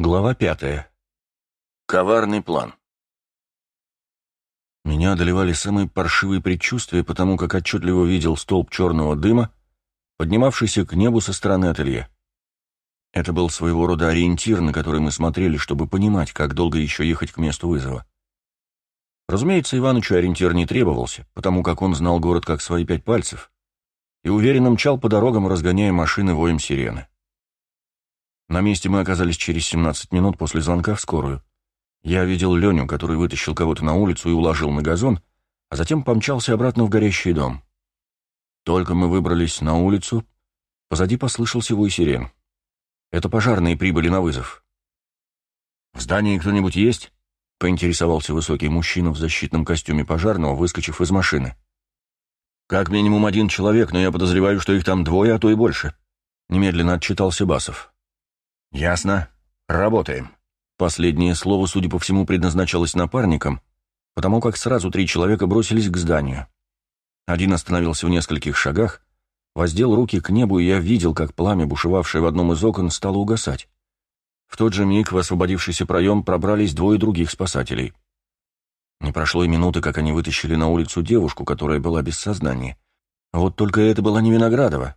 Глава пятая. Коварный план. Меня одолевали самые паршивые предчувствия, потому как отчетливо видел столб черного дыма, поднимавшийся к небу со стороны ателье. Это был своего рода ориентир, на который мы смотрели, чтобы понимать, как долго еще ехать к месту вызова. Разумеется, Иванычу ориентир не требовался, потому как он знал город как свои пять пальцев, и уверенно мчал по дорогам, разгоняя машины воем сирены. На месте мы оказались через 17 минут после звонка в скорую. Я видел Леню, который вытащил кого-то на улицу и уложил на газон, а затем помчался обратно в горящий дом. Только мы выбрались на улицу, позади послышался вой сирен. Это пожарные прибыли на вызов. «В здании кто-нибудь есть?» — поинтересовался высокий мужчина в защитном костюме пожарного, выскочив из машины. «Как минимум один человек, но я подозреваю, что их там двое, а то и больше», — немедленно отчитался Басов. «Ясно. Работаем». Последнее слово, судя по всему, предназначалось напарникам, потому как сразу три человека бросились к зданию. Один остановился в нескольких шагах, воздел руки к небу, и я видел, как пламя, бушевавшее в одном из окон, стало угасать. В тот же миг в освободившийся проем пробрались двое других спасателей. Не прошло и минуты, как они вытащили на улицу девушку, которая была без сознания. Вот только это была не Виноградова.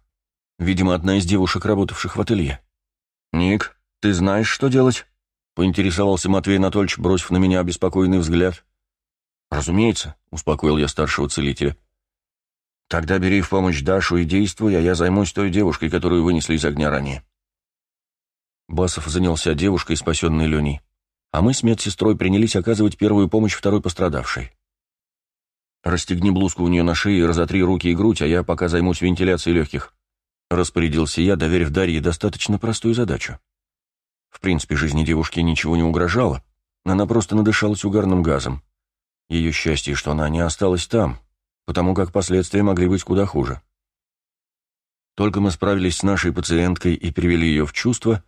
Видимо, одна из девушек, работавших в ателье. «Ник, ты знаешь, что делать?» — поинтересовался Матвей Анатольевич, бросив на меня обеспокоенный взгляд. «Разумеется», — успокоил я старшего целителя. «Тогда бери в помощь Дашу и действуй, а я займусь той девушкой, которую вынесли из огня ранее». Басов занялся девушкой, спасенной Леней, а мы с медсестрой принялись оказывать первую помощь второй пострадавшей. «Расстегни блузку у нее на шее, разотри руки и грудь, а я пока займусь вентиляцией легких», Распорядился я, доверив Дарье достаточно простую задачу. В принципе, жизни девушки ничего не угрожало, она просто надышалась угарным газом. Ее счастье, что она не осталась там, потому как последствия могли быть куда хуже. Только мы справились с нашей пациенткой и привели ее в чувство,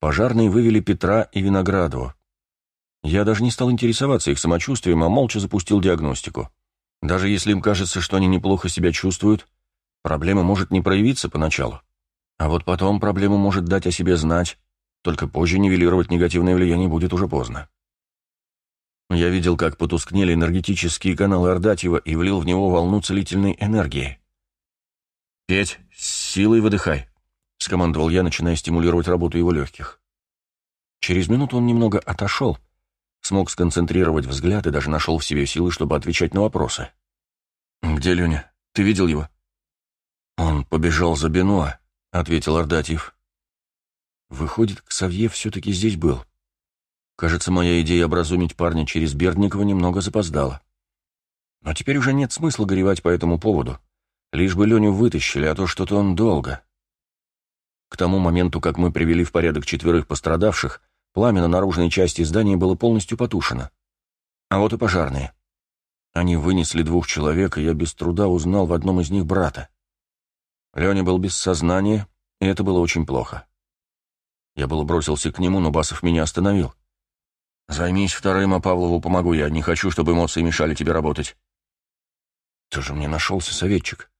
пожарные вывели Петра и Виноградова. Я даже не стал интересоваться их самочувствием, а молча запустил диагностику. Даже если им кажется, что они неплохо себя чувствуют, Проблема может не проявиться поначалу, а вот потом проблема может дать о себе знать, только позже нивелировать негативное влияние будет уже поздно. Я видел, как потускнели энергетические каналы Ордатьева и влил в него волну целительной энергии. «Петь, с силой выдыхай», — скомандовал я, начиная стимулировать работу его легких. Через минуту он немного отошел, смог сконцентрировать взгляд и даже нашел в себе силы, чтобы отвечать на вопросы. «Где Леня? Ты видел его?» «Он побежал за Бенуа», — ответил Ардатьев. «Выходит, Ксавье все-таки здесь был. Кажется, моя идея образумить парня через Бердникова немного запоздала. Но теперь уже нет смысла горевать по этому поводу. Лишь бы Леню вытащили, а то что-то он долго». К тому моменту, как мы привели в порядок четверых пострадавших, пламя на наружной части здания было полностью потушено. А вот и пожарные. Они вынесли двух человек, и я без труда узнал в одном из них брата. Леня был без сознания, и это было очень плохо. Я было бросился к нему, но Басов меня остановил. «Займись вторым, а Павлову помогу я. Не хочу, чтобы эмоции мешали тебе работать». Тоже мне нашелся советчик.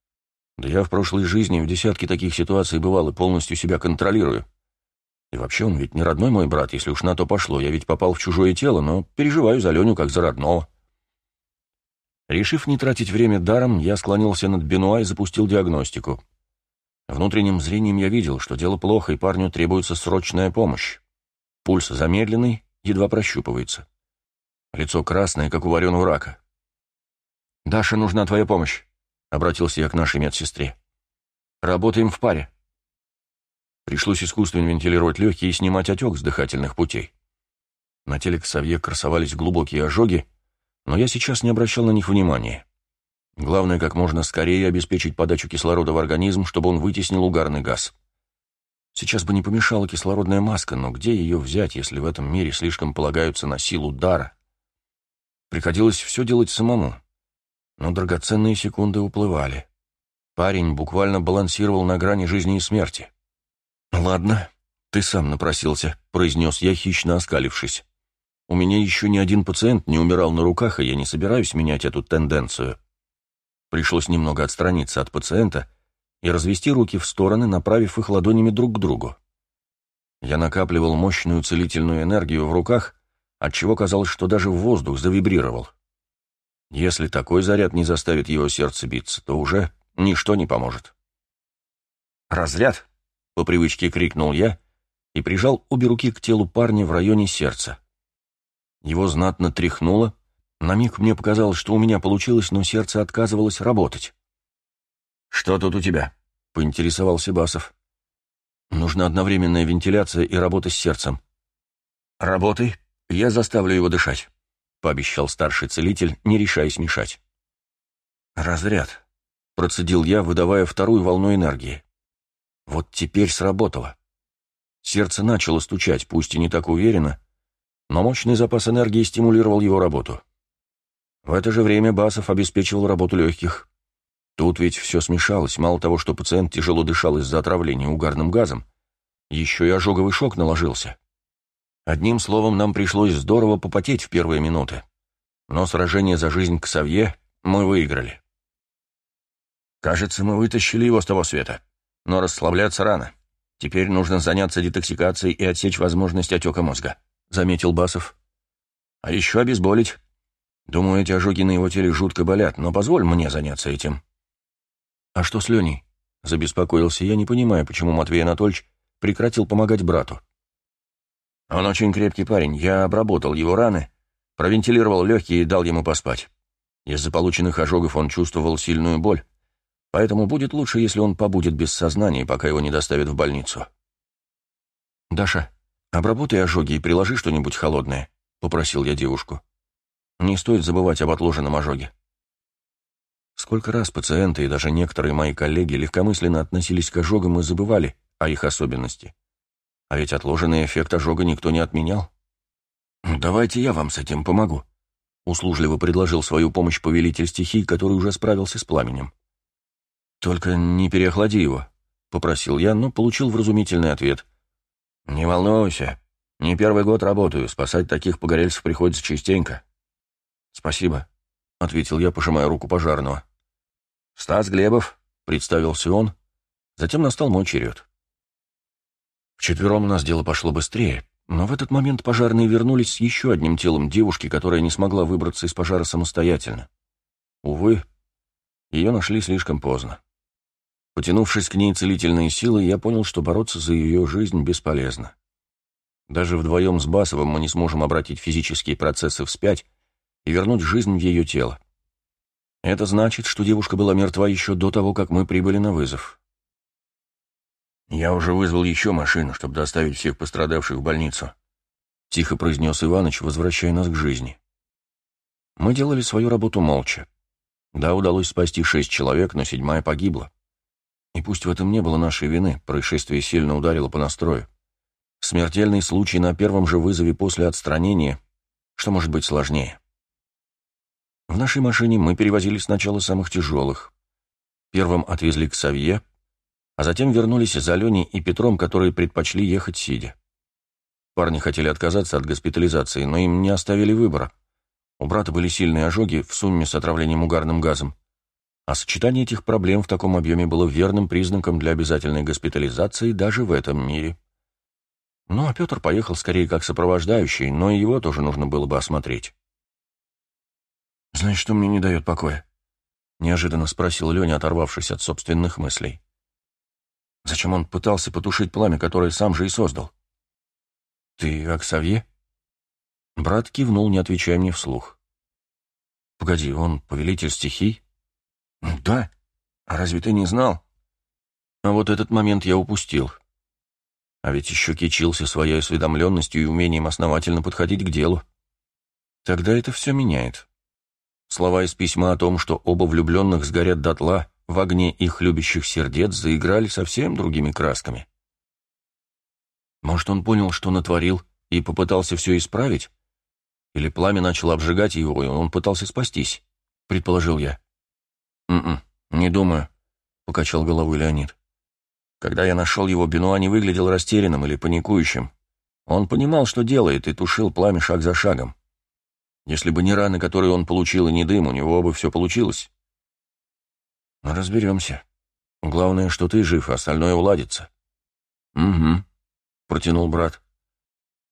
Да я в прошлой жизни в десятке таких ситуаций бывал и полностью себя контролирую. И вообще он ведь не родной мой брат, если уж на то пошло. Я ведь попал в чужое тело, но переживаю за Леню как за родного. Решив не тратить время даром, я склонился над Бенуа и запустил диагностику. Внутренним зрением я видел, что дело плохо, и парню требуется срочная помощь. Пульс замедленный, едва прощупывается. Лицо красное, как у вареного рака. «Даша, нужна твоя помощь», — обратился я к нашей медсестре. «Работаем в паре». Пришлось искусственно вентилировать легкие и снимать отек с дыхательных путей. На теле Ксавье красовались глубокие ожоги, но я сейчас не обращал на них внимания. Главное, как можно скорее обеспечить подачу кислорода в организм, чтобы он вытеснил угарный газ. Сейчас бы не помешала кислородная маска, но где ее взять, если в этом мире слишком полагаются на силу дара? Приходилось все делать самому. Но драгоценные секунды уплывали. Парень буквально балансировал на грани жизни и смерти. «Ладно, ты сам напросился», — произнес я, хищно оскалившись. «У меня еще ни один пациент не умирал на руках, и я не собираюсь менять эту тенденцию». Пришлось немного отстраниться от пациента и развести руки в стороны, направив их ладонями друг к другу. Я накапливал мощную целительную энергию в руках, отчего казалось, что даже воздух завибрировал. Если такой заряд не заставит его сердце биться, то уже ничто не поможет. «Разряд!» — по привычке крикнул я и прижал обе руки к телу парня в районе сердца. Его знатно тряхнуло, на миг мне показалось, что у меня получилось, но сердце отказывалось работать. «Что тут у тебя?» — поинтересовался Басов. «Нужна одновременная вентиляция и работа с сердцем». «Работай, я заставлю его дышать», — пообещал старший целитель, не решаясь мешать. «Разряд», — процедил я, выдавая вторую волну энергии. Вот теперь сработало. Сердце начало стучать, пусть и не так уверенно, но мощный запас энергии стимулировал его работу. В это же время Басов обеспечивал работу легких. Тут ведь все смешалось, мало того, что пациент тяжело дышал из-за отравления угарным газом, еще и ожоговый шок наложился. Одним словом, нам пришлось здорово попотеть в первые минуты. Но сражение за жизнь к Савье мы выиграли. Кажется, мы вытащили его с того света. Но расслабляться рано. Теперь нужно заняться детоксикацией и отсечь возможность отека мозга», — заметил Басов. «А еще обезболить. Думаю, эти ожоги на его теле жутко болят, но позволь мне заняться этим». «А что с Леней?» — забеспокоился я, не понимая, почему Матвей Анатольевич прекратил помогать брату. «Он очень крепкий парень. Я обработал его раны, провентилировал легкие и дал ему поспать. Из-за полученных ожогов он чувствовал сильную боль, Поэтому будет лучше, если он побудет без сознания, пока его не доставят в больницу. «Даша, обработай ожоги и приложи что-нибудь холодное», — попросил я девушку. «Не стоит забывать об отложенном ожоге». Сколько раз пациенты и даже некоторые мои коллеги легкомысленно относились к ожогам и забывали о их особенности. А ведь отложенный эффект ожога никто не отменял. «Давайте я вам с этим помогу», — услужливо предложил свою помощь повелитель стихий, который уже справился с пламенем. «Только не переохлади его», — попросил я, но получил вразумительный ответ. «Не волнуйся. Не первый год работаю, спасать таких погорельцев приходится частенько». «Спасибо», — ответил я, пожимая руку пожарного. «Стас Глебов», — представился он. Затем настал мой черед. Вчетвером у нас дело пошло быстрее, но в этот момент пожарные вернулись с еще одним телом девушки, которая не смогла выбраться из пожара самостоятельно. Увы, ее нашли слишком поздно. Потянувшись к ней целительной силой, я понял, что бороться за ее жизнь бесполезно. Даже вдвоем с Басовым мы не сможем обратить физические процессы вспять и вернуть жизнь в ее тело. Это значит, что девушка была мертва еще до того, как мы прибыли на вызов. «Я уже вызвал еще машину, чтобы доставить всех пострадавших в больницу», — тихо произнес Иваныч, возвращая нас к жизни. Мы делали свою работу молча. Да, удалось спасти шесть человек, но седьмая погибла. И пусть в этом не было нашей вины, происшествие сильно ударило по настрою. Смертельный случай на первом же вызове после отстранения, что может быть сложнее. В нашей машине мы перевозили сначала самых тяжелых. Первым отвезли к Савье, а затем вернулись за Леней и Петром, которые предпочли ехать сидя. Парни хотели отказаться от госпитализации, но им не оставили выбора. У брата были сильные ожоги в сумме с отравлением угарным газом, а сочетание этих проблем в таком объеме было верным признаком для обязательной госпитализации даже в этом мире. Ну, а Петр поехал скорее как сопровождающий, но и его тоже нужно было бы осмотреть. «Знаешь, что мне не дает покоя?» — неожиданно спросил Леня, оторвавшись от собственных мыслей. «Зачем он пытался потушить пламя, которое сам же и создал?» «Ты Аксавье?» Брат кивнул, не отвечая мне вслух. «Погоди, он повелитель стихий?» «Да? А разве ты не знал?» А вот этот момент я упустил. А ведь еще кичился своей осведомленностью и умением основательно подходить к делу. Тогда это все меняет. Слова из письма о том, что оба влюбленных сгорят дотла в огне их любящих сердец, заиграли совсем другими красками. Может, он понял, что натворил, и попытался все исправить? Или пламя начало обжигать его, и он пытался спастись, предположил я. «М-м, не думаю», — покачал головой Леонид. «Когда я нашел его, Бенуа не выглядел растерянным или паникующим. Он понимал, что делает, и тушил пламя шаг за шагом. Если бы не раны, которые он получил, и не дым, у него бы все получилось». «Ну, разберемся. Главное, что ты жив, а остальное уладится». «Угу», протянул брат.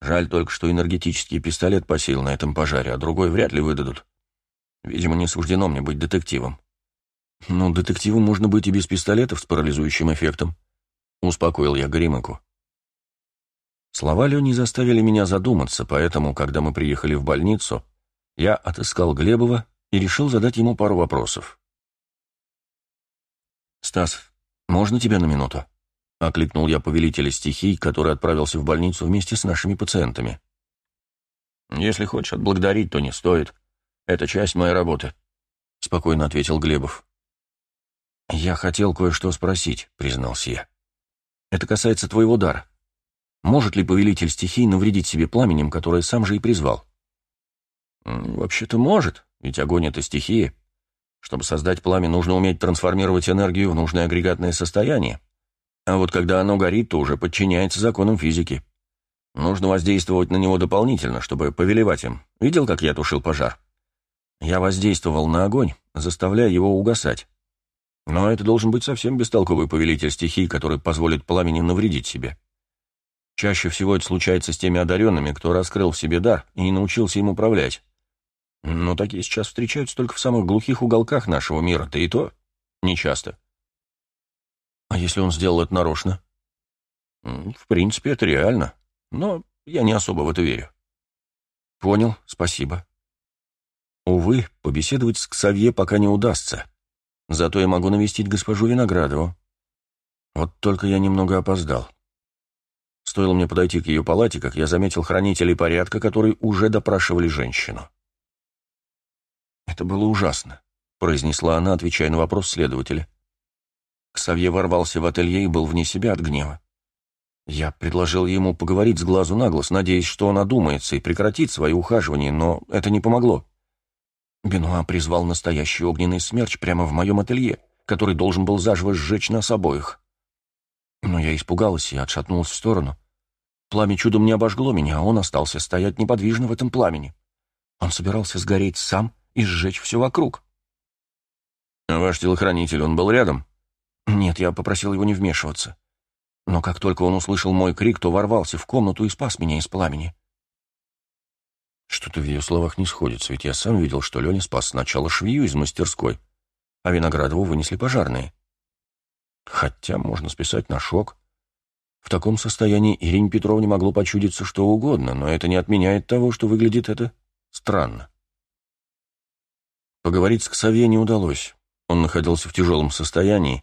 «Жаль только, что энергетический пистолет посеял на этом пожаре, а другой вряд ли выдадут. Видимо, не суждено мне быть детективом». «Ну, детективом можно быть и без пистолетов с парализующим эффектом», — успокоил я Гримаку. Слова Лени заставили меня задуматься, поэтому, когда мы приехали в больницу, я отыскал Глебова и решил задать ему пару вопросов. «Стас, можно тебя на минуту?» — окликнул я повелителя стихий, который отправился в больницу вместе с нашими пациентами. «Если хочешь отблагодарить, то не стоит. Это часть моей работы», — спокойно ответил Глебов. «Я хотел кое-что спросить», — признался я. «Это касается твоего дара. Может ли повелитель стихий навредить себе пламенем, которое сам же и призвал?» «Вообще-то может, ведь огонь — это стихия. Чтобы создать пламя, нужно уметь трансформировать энергию в нужное агрегатное состояние. А вот когда оно горит, то уже подчиняется законам физики. Нужно воздействовать на него дополнительно, чтобы повелевать им. Видел, как я тушил пожар? Я воздействовал на огонь, заставляя его угасать. Но это должен быть совсем бестолковый повелитель стихий, который позволит пламени навредить себе. Чаще всего это случается с теми одаренными, кто раскрыл в себе дар и не научился им управлять. Но такие сейчас встречаются только в самых глухих уголках нашего мира, да и то нечасто. А если он сделал это нарочно? В принципе, это реально, но я не особо в это верю. Понял, спасибо. Увы, побеседовать с Ксавье пока не удастся. Зато я могу навестить госпожу Виноградову. Вот только я немного опоздал. Стоило мне подойти к ее палате, как я заметил хранителей порядка, которые уже допрашивали женщину. «Это было ужасно», — произнесла она, отвечая на вопрос следователя. Ксавье ворвался в ателье и был вне себя от гнева. Я предложил ему поговорить с глазу на глаз, надеясь, что он одумается и прекратит свои ухаживания, но это не помогло. Бенуа призвал настоящий огненный смерч прямо в моем ателье, который должен был заживо сжечь нас обоих. Но я испугалась и отшатнулась в сторону. Пламя чудом не обожгло меня, а он остался стоять неподвижно в этом пламени. Он собирался сгореть сам и сжечь все вокруг. «Ваш телохранитель, он был рядом?» Нет, я попросил его не вмешиваться. Но как только он услышал мой крик, то ворвался в комнату и спас меня из пламени. Что-то в ее словах не сходится, ведь я сам видел, что Леня спас сначала швею из мастерской, а Виноградову вынесли пожарные. Хотя можно списать на шок. В таком состоянии Ирине Петровне могло почудиться что угодно, но это не отменяет того, что выглядит это странно. Поговорить с Ксавье не удалось. Он находился в тяжелом состоянии,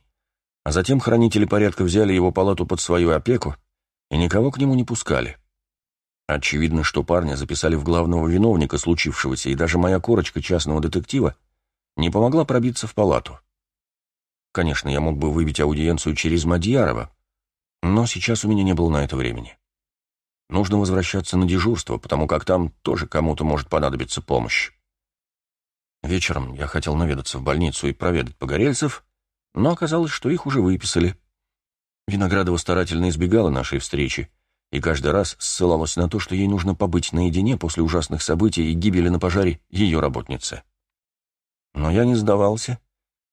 а затем хранители порядка взяли его палату под свою опеку и никого к нему не пускали. Очевидно, что парня записали в главного виновника случившегося, и даже моя корочка частного детектива не помогла пробиться в палату. Конечно, я мог бы выбить аудиенцию через Мадьярова, но сейчас у меня не было на это времени. Нужно возвращаться на дежурство, потому как там тоже кому-то может понадобиться помощь. Вечером я хотел наведаться в больницу и проведать погорельцев, но оказалось, что их уже выписали. Виноградова старательно избегала нашей встречи и каждый раз ссылалась на то, что ей нужно побыть наедине после ужасных событий и гибели на пожаре ее работницы. Но я не сдавался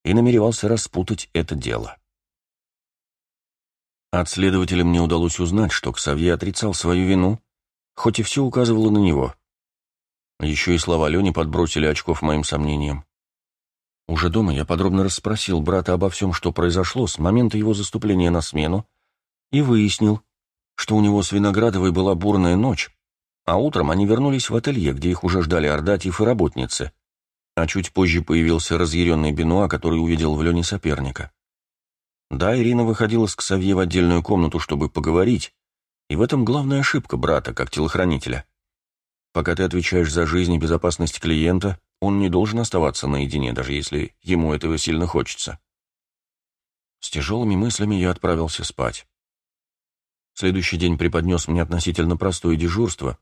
и намеревался распутать это дело. От следователя мне удалось узнать, что Ксавье отрицал свою вину, хоть и все указывало на него. Еще и слова Лени подбросили очков моим сомнениям. Уже дома я подробно расспросил брата обо всем, что произошло с момента его заступления на смену, и выяснил, что у него с Виноградовой была бурная ночь, а утром они вернулись в ателье, где их уже ждали Ордатьев и работницы, а чуть позже появился разъяренный Бенуа, который увидел в Лене соперника. Да, Ирина выходила с Ксавье в отдельную комнату, чтобы поговорить, и в этом главная ошибка брата, как телохранителя. Пока ты отвечаешь за жизнь и безопасность клиента, он не должен оставаться наедине, даже если ему этого сильно хочется. С тяжелыми мыслями я отправился спать. Следующий день преподнес мне относительно простое дежурство,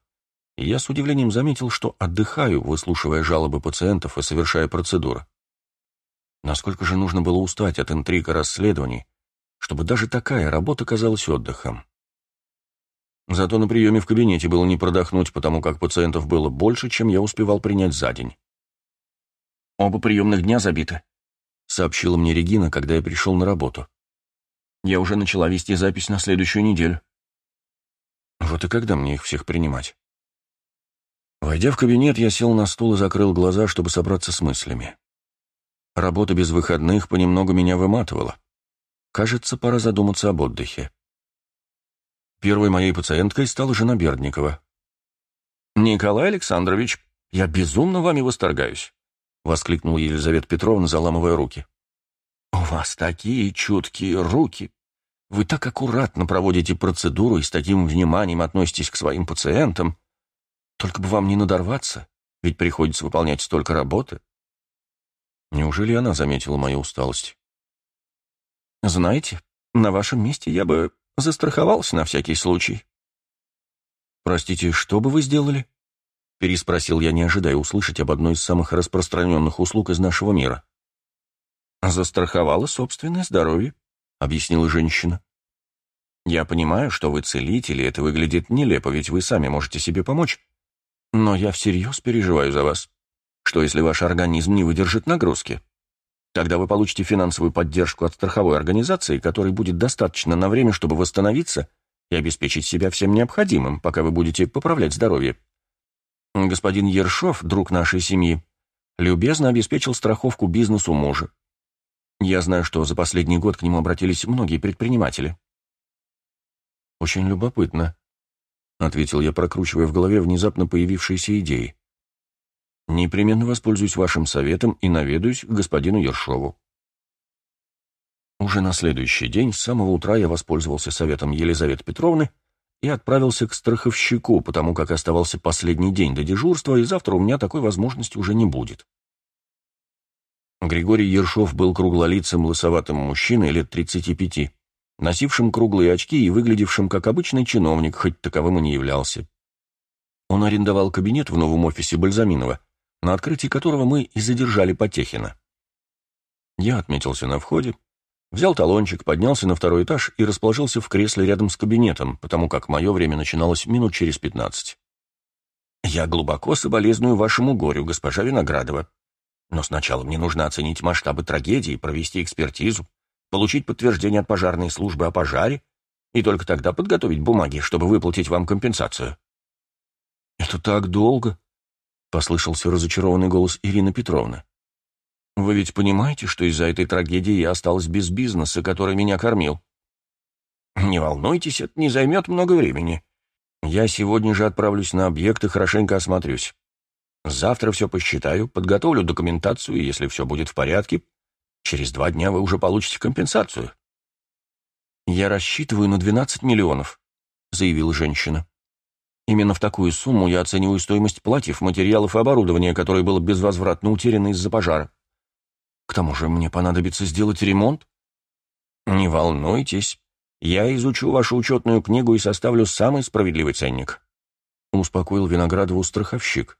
и я с удивлением заметил, что отдыхаю, выслушивая жалобы пациентов и совершая процедуры. Насколько же нужно было устать от интриг и расследований, чтобы даже такая работа казалась отдыхом. Зато на приеме в кабинете было не продохнуть, потому как пациентов было больше, чем я успевал принять за день. «Оба приемных дня забиты», — сообщила мне Регина, когда я пришел на работу. «Я уже начала вести запись на следующую неделю». Вот и когда мне их всех принимать? Войдя в кабинет, я сел на стул и закрыл глаза, чтобы собраться с мыслями. Работа без выходных понемногу меня выматывала. Кажется, пора задуматься об отдыхе. Первой моей пациенткой стала жена Бердникова. «Николай Александрович, я безумно вами восторгаюсь», — воскликнула Елизавета Петровна, заламывая руки. «У вас такие чуткие руки. Вы так аккуратно проводите процедуру и с таким вниманием относитесь к своим пациентам. Только бы вам не надорваться, ведь приходится выполнять столько работы». Неужели она заметила мою усталость? «Знаете, на вашем месте я бы застраховался на всякий случай». «Простите, что бы вы сделали?» Переспросил я, не ожидая услышать об одной из самых распространенных услуг из нашего мира. «Застраховала собственное здоровье», — объяснила женщина. «Я понимаю, что вы целитель, и это выглядит нелепо, ведь вы сами можете себе помочь. Но я всерьез переживаю за вас. Что, если ваш организм не выдержит нагрузки? Тогда вы получите финансовую поддержку от страховой организации, которой будет достаточно на время, чтобы восстановиться и обеспечить себя всем необходимым, пока вы будете поправлять здоровье. Господин Ершов, друг нашей семьи, любезно обеспечил страховку бизнесу мужа. Я знаю, что за последний год к нему обратились многие предприниматели. «Очень любопытно», — ответил я, прокручивая в голове внезапно появившиеся идеи. Непременно воспользуюсь вашим советом и наведаюсь к господину Ершову. Уже на следующий день с самого утра я воспользовался советом Елизаветы Петровны и отправился к страховщику, потому как оставался последний день до дежурства, и завтра у меня такой возможности уже не будет. Григорий Ершов был круглолицым лысоватым мужчиной лет 35, носившим круглые очки и выглядевшим как обычный чиновник, хоть таковым и не являлся. Он арендовал кабинет в новом офисе Бальзаминова, на открытии которого мы и задержали Потехина. Я отметился на входе, взял талончик, поднялся на второй этаж и расположился в кресле рядом с кабинетом, потому как мое время начиналось минут через пятнадцать. «Я глубоко соболезную вашему горю, госпожа Виноградова. Но сначала мне нужно оценить масштабы трагедии, провести экспертизу, получить подтверждение от пожарной службы о пожаре и только тогда подготовить бумаги, чтобы выплатить вам компенсацию». «Это так долго», — послышался разочарованный голос Ирины Петровны. «Вы ведь понимаете, что из-за этой трагедии я осталась без бизнеса, который меня кормил?» «Не волнуйтесь, это не займет много времени. Я сегодня же отправлюсь на объект и хорошенько осмотрюсь. Завтра все посчитаю, подготовлю документацию, и если все будет в порядке, через два дня вы уже получите компенсацию». «Я рассчитываю на 12 миллионов», — заявила женщина. Именно в такую сумму я оцениваю стоимость платьев, материалов и оборудования, которое было безвозвратно утеряно из-за пожара. К тому же мне понадобится сделать ремонт. Не волнуйтесь, я изучу вашу учетную книгу и составлю самый справедливый ценник. Успокоил Виноградову страховщик.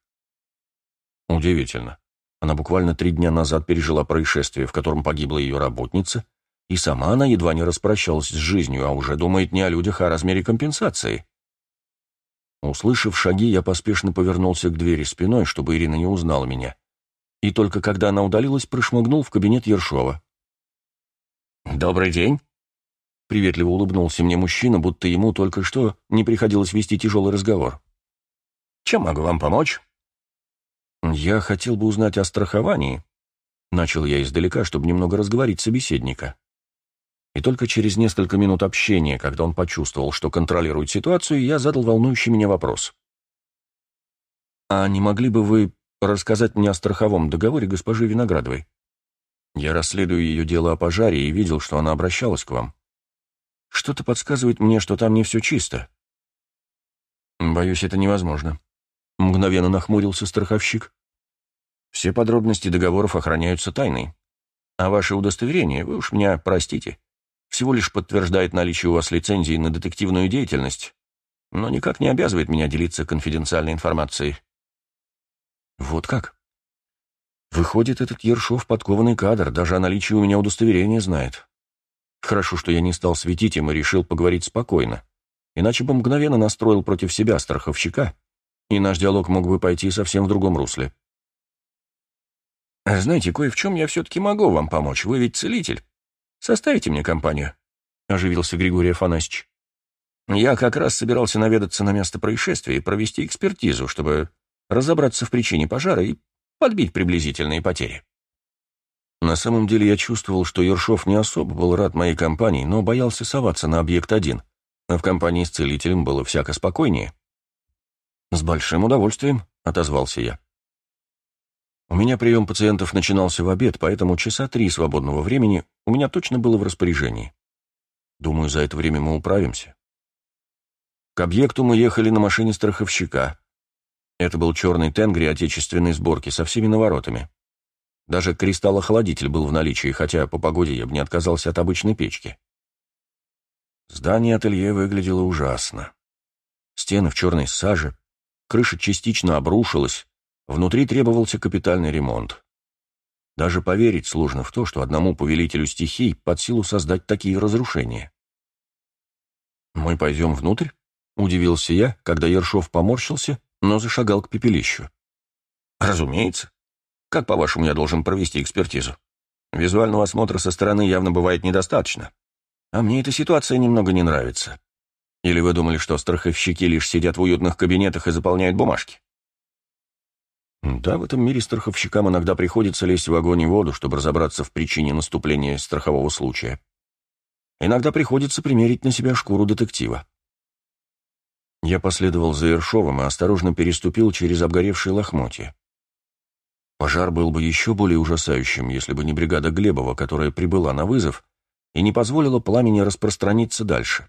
Удивительно. Она буквально три дня назад пережила происшествие, в котором погибла ее работница, и сама она едва не распрощалась с жизнью, а уже думает не о людях, а о размере компенсации. Услышав шаги, я поспешно повернулся к двери спиной, чтобы Ирина не узнала меня. И только когда она удалилась, прошмыгнул в кабинет Ершова. «Добрый день!» Приветливо улыбнулся мне мужчина, будто ему только что не приходилось вести тяжелый разговор. «Чем могу вам помочь?» «Я хотел бы узнать о страховании», — начал я издалека, чтобы немного разговорить собеседника. И только через несколько минут общения, когда он почувствовал, что контролирует ситуацию, я задал волнующий меня вопрос. «А не могли бы вы рассказать мне о страховом договоре госпожи Виноградовой? Я расследую ее дело о пожаре и видел, что она обращалась к вам. Что-то подсказывает мне, что там не все чисто». «Боюсь, это невозможно», — мгновенно нахмурился страховщик. «Все подробности договоров охраняются тайной. А ваше удостоверение, вы уж меня простите, всего лишь подтверждает наличие у вас лицензии на детективную деятельность, но никак не обязывает меня делиться конфиденциальной информацией. Вот как? Выходит, этот Ершов подкованный кадр, даже о наличии у меня удостоверения знает. Хорошо, что я не стал светить им и решил поговорить спокойно, иначе бы мгновенно настроил против себя страховщика, и наш диалог мог бы пойти совсем в другом русле. «Знаете, кое в чем я все-таки могу вам помочь, вы ведь целитель. Составите мне компанию», — оживился Григорий Афанасьевич. Я как раз собирался наведаться на место происшествия и провести экспертизу, чтобы разобраться в причине пожара и подбить приблизительные потери. На самом деле я чувствовал, что Ершов не особо был рад моей компании, но боялся соваться на объект один, а в компании с целителем было всяко спокойнее. «С большим удовольствием», — отозвался я. У меня прием пациентов начинался в обед, поэтому часа три свободного времени у меня точно было в распоряжении. Думаю, за это время мы управимся. К объекту мы ехали на машине страховщика. Это был черный тенгри отечественной сборки со всеми наворотами. Даже кристаллохладитель был в наличии, хотя по погоде я бы не отказался от обычной печки. Здание ателье выглядело ужасно. Стены в черной саже, крыша частично обрушилась, внутри требовался капитальный ремонт. Даже поверить сложно в то, что одному повелителю стихий под силу создать такие разрушения. «Мы пойдем внутрь?» — удивился я, когда Ершов поморщился, но зашагал к пепелищу. «Разумеется. Как, по-вашему, я должен провести экспертизу? Визуального осмотра со стороны явно бывает недостаточно. А мне эта ситуация немного не нравится. Или вы думали, что страховщики лишь сидят в уютных кабинетах и заполняют бумажки? Да, в этом мире страховщикам иногда приходится лезть в огонь и воду, чтобы разобраться в причине наступления страхового случая. Иногда приходится примерить на себя шкуру детектива. Я последовал за Ершовым и осторожно переступил через обгоревшие лохмотья. Пожар был бы еще более ужасающим, если бы не бригада Глебова, которая прибыла на вызов и не позволила пламени распространиться дальше.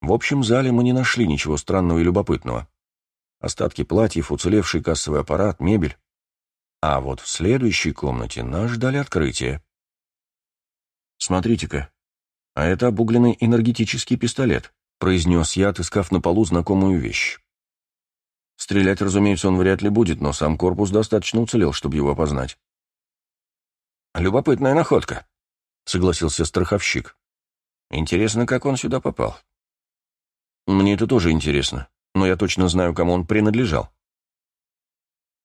В общем зале мы не нашли ничего странного и любопытного. Остатки платьев, уцелевший кассовый аппарат, мебель. А вот в следующей комнате нас ждали открытия. «Смотрите-ка, а это обугленный энергетический пистолет», произнес я, отыскав на полу знакомую вещь. Стрелять, разумеется, он вряд ли будет, но сам корпус достаточно уцелел, чтобы его опознать. «Любопытная находка», — согласился страховщик. «Интересно, как он сюда попал». «Мне это тоже интересно, но я точно знаю, кому он принадлежал».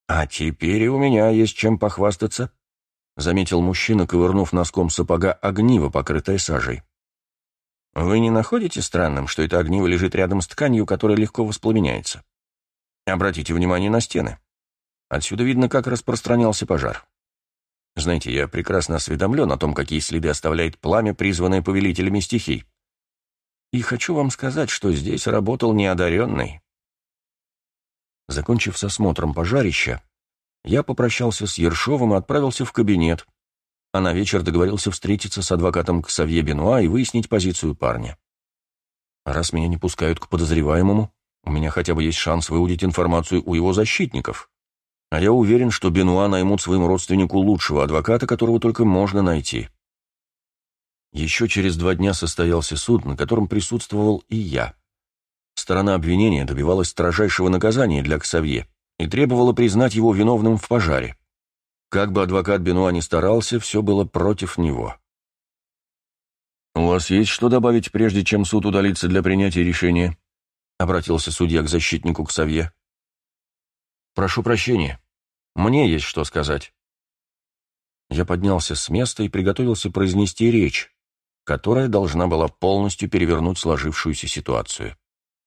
«А теперь и у меня есть чем похвастаться», — заметил мужчина, ковырнув носком сапога огниво, покрытое сажей. «Вы не находите странным, что это огниво лежит рядом с тканью, которая легко воспламеняется?» Обратите внимание на стены. Отсюда видно, как распространялся пожар. Знаете, я прекрасно осведомлен о том, какие следы оставляет пламя, призванное повелителями стихий. И хочу вам сказать, что здесь работал неодаренный. Закончив с осмотром пожарища, я попрощался с Ершовым и отправился в кабинет, а на вечер договорился встретиться с адвокатом Ксавье Бенуа и выяснить позицию парня. Раз меня не пускают к подозреваемому, у меня хотя бы есть шанс выудить информацию у его защитников. А я уверен, что Бенуа наймут своему родственнику лучшего адвоката, которого только можно найти. Еще через два дня состоялся суд, на котором присутствовал и я. Сторона обвинения добивалась строжайшего наказания для Ксавье и требовала признать его виновным в пожаре. Как бы адвокат Бенуа ни старался, все было против него. «У вас есть что добавить, прежде чем суд удалится для принятия решения?» — обратился судья к защитнику Ксавье. «Прошу прощения. Мне есть что сказать». Я поднялся с места и приготовился произнести речь, которая должна была полностью перевернуть сложившуюся ситуацию.